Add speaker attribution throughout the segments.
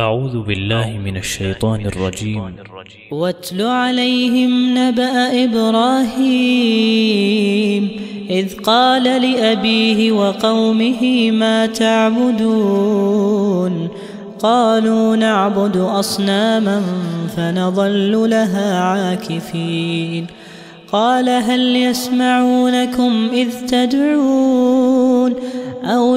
Speaker 1: أعوذ بالله من الشيطان الرجيم.
Speaker 2: واتل عليهم نبأ إبراهيم إذ قال لأبيه وقومه ما تعبدون؟ قالوا نعبد أصناما فنظل لها عاكفين. قال هل يسمعونكم إذ تدعون أو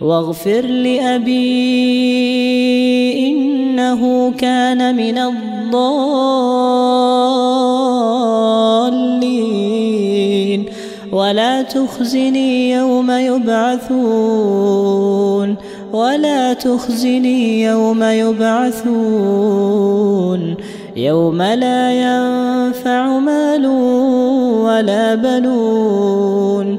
Speaker 2: واغفر لأبي إنه كان من الضالين. ولا تخزني يوم يبعثون. ولا تخزني يوم يبعثون. يوم لا ينفع مال ولا بنون.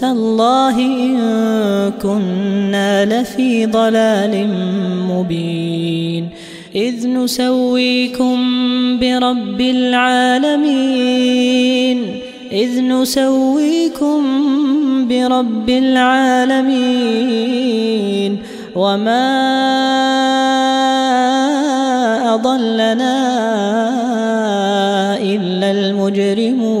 Speaker 2: تالله إن كنا لفي ضلال مبين. إذ نسويكم برب العالمين. إذ نسويكم برب العالمين. وما أضلنا إلا المجرمون.